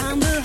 Maar dat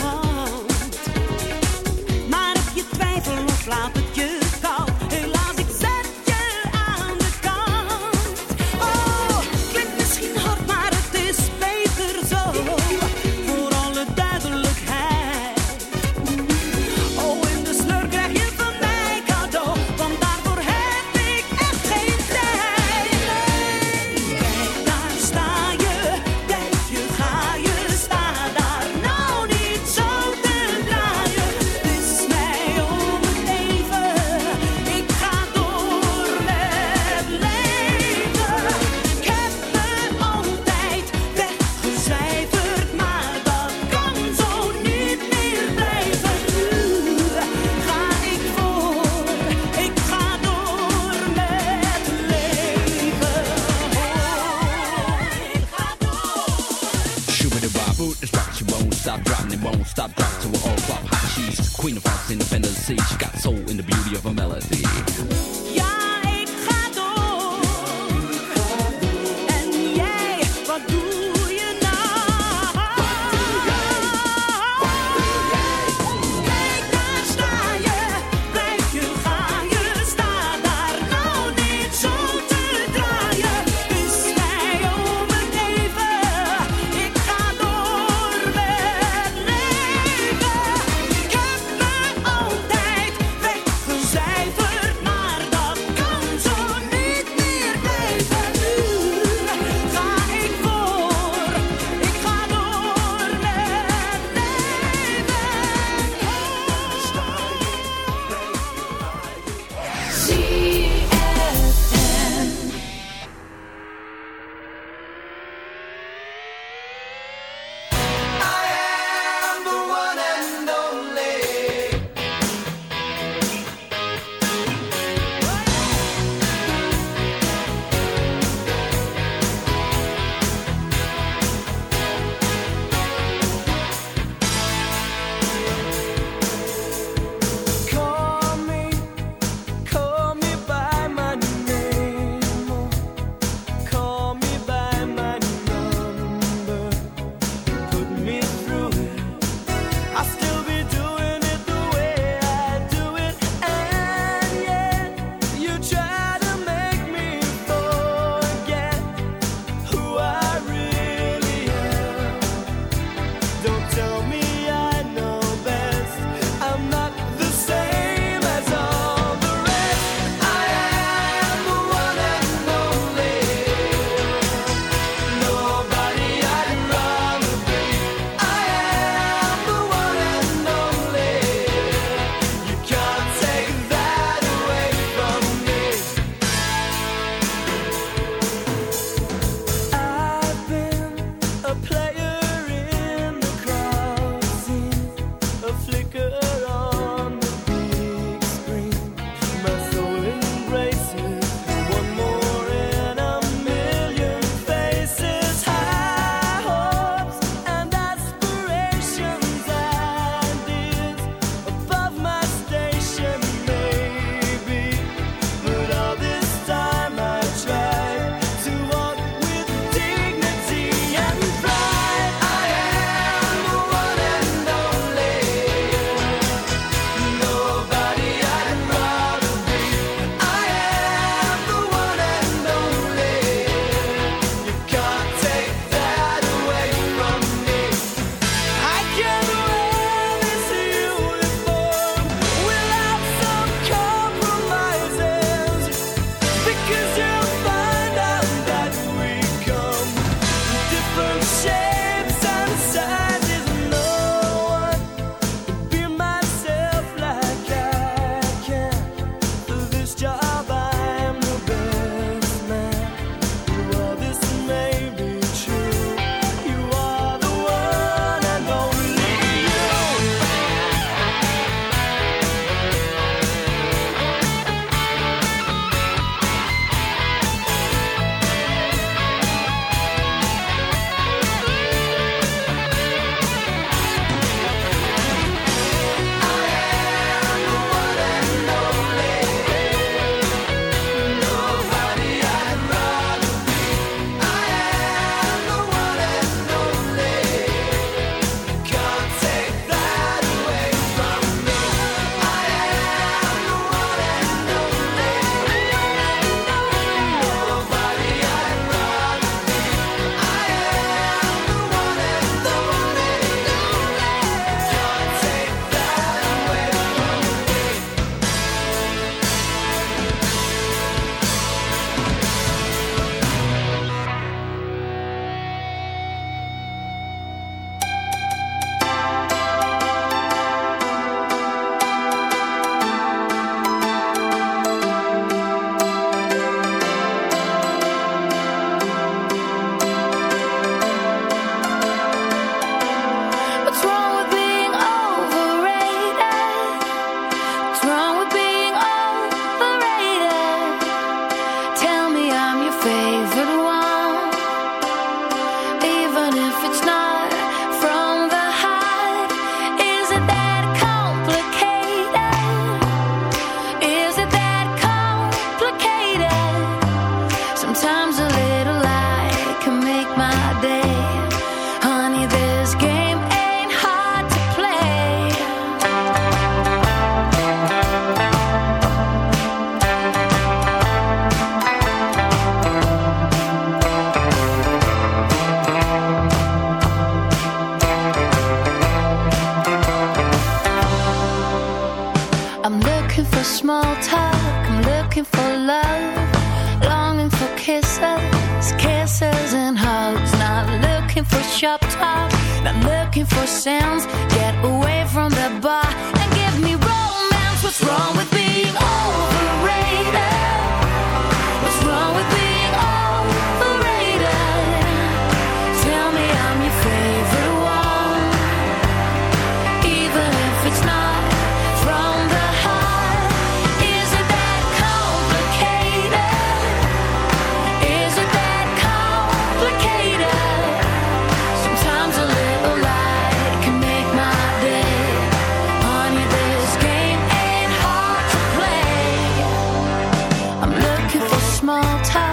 small talk.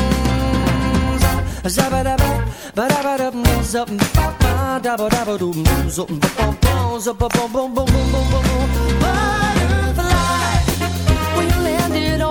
Butterfly, when you landed on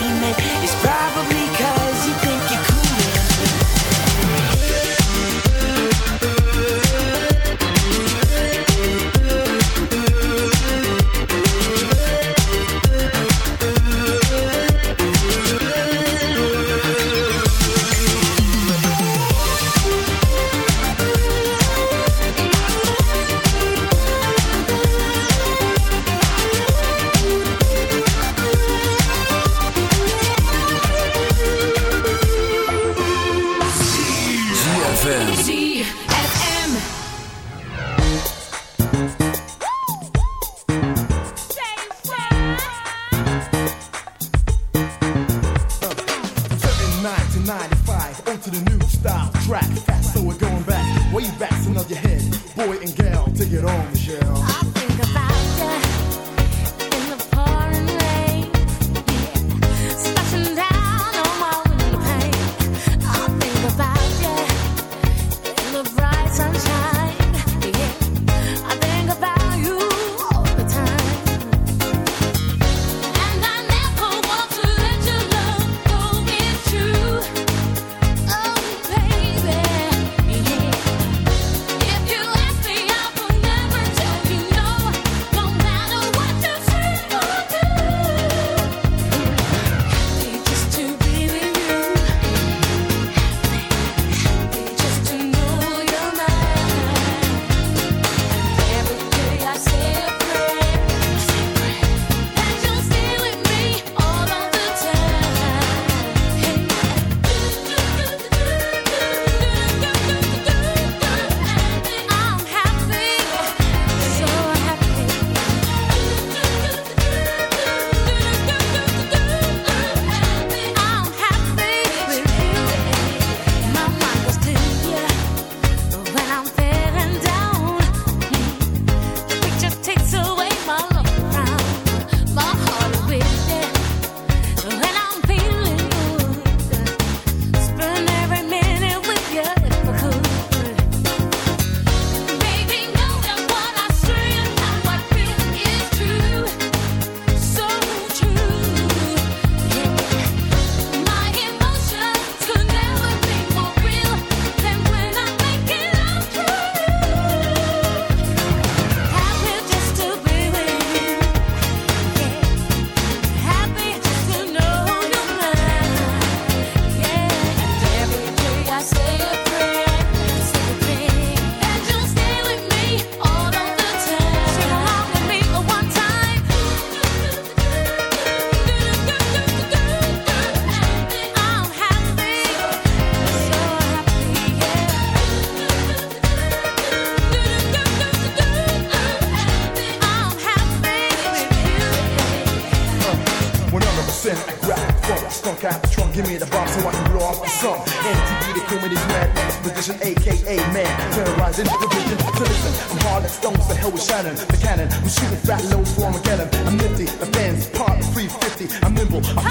aka man. Terrorizing the vision. So listen, I'm hard like stones, the hell with Shannon, the cannon. I'm shooting fat loads for Armageddon. I'm nifty, the fans part 350. I'm nimble, I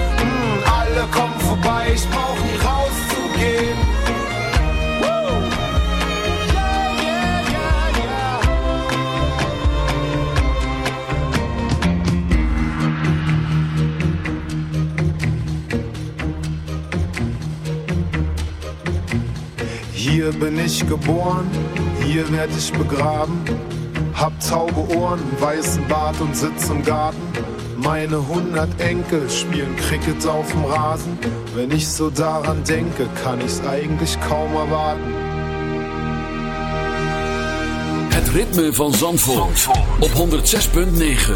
Hier bin ich geboren, hier werd ich begraben. Hab taube Ohren, weißen Bart und sitz im Garten. Meine hundert Enkel spielen Cricket auf dem Rasen. Wenn ich so daran denke, kann ich's eigentlich kaum erwarten. Het ritme van Zandvoort, Zandvoort. op 106.9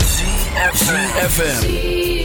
FM.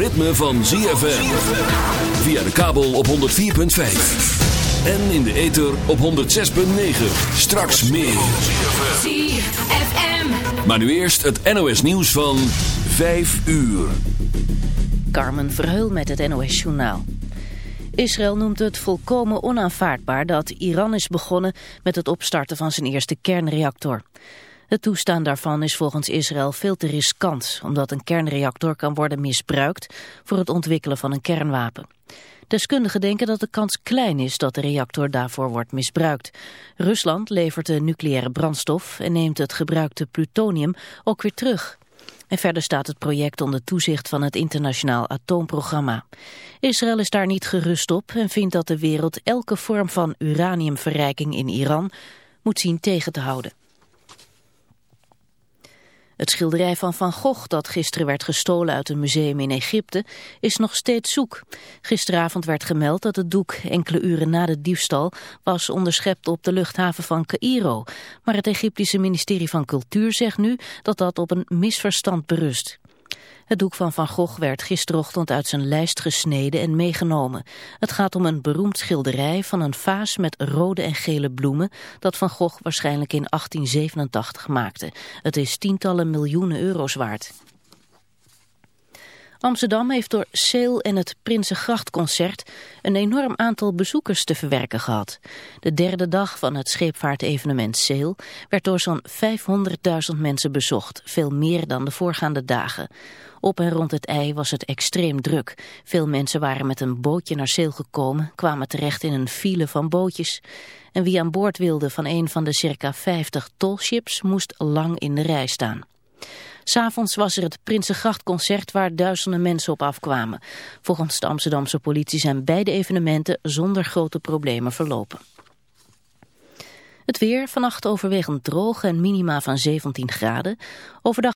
ritme van ZFM. Via de kabel op 104.5. En in de ether op 106.9. Straks meer. ZFM. Maar nu eerst het NOS nieuws van 5 uur. Carmen Verheul met het NOS Journaal. Israël noemt het volkomen onaanvaardbaar dat Iran is begonnen met het opstarten van zijn eerste kernreactor. Het toestaan daarvan is volgens Israël veel te riskant, omdat een kernreactor kan worden misbruikt voor het ontwikkelen van een kernwapen. Deskundigen denken dat de kans klein is dat de reactor daarvoor wordt misbruikt. Rusland levert de nucleaire brandstof en neemt het gebruikte plutonium ook weer terug. En verder staat het project onder toezicht van het internationaal atoomprogramma. Israël is daar niet gerust op en vindt dat de wereld elke vorm van uraniumverrijking in Iran moet zien tegen te houden. Het schilderij van Van Gogh dat gisteren werd gestolen uit een museum in Egypte is nog steeds zoek. Gisteravond werd gemeld dat het doek enkele uren na de diefstal was onderschept op de luchthaven van Cairo. Maar het Egyptische ministerie van Cultuur zegt nu dat dat op een misverstand berust. Het doek van Van Gogh werd gisterochtend uit zijn lijst gesneden en meegenomen. Het gaat om een beroemd schilderij van een vaas met rode en gele bloemen... dat Van Gogh waarschijnlijk in 1887 maakte. Het is tientallen miljoenen euro's waard. Amsterdam heeft door Seel en het Prinsengrachtconcert een enorm aantal bezoekers te verwerken gehad. De derde dag van het scheepvaartevenement Seel werd door zo'n 500.000 mensen bezocht, veel meer dan de voorgaande dagen. Op en rond het ei was het extreem druk. Veel mensen waren met een bootje naar Seel gekomen, kwamen terecht in een file van bootjes. En wie aan boord wilde van een van de circa 50 tolships moest lang in de rij staan. S'avonds was er het Prinsengrachtconcert waar duizenden mensen op afkwamen. Volgens de Amsterdamse politie zijn beide evenementen zonder grote problemen verlopen. Het weer, vannacht overwegend droog en minima van 17 graden. Overdag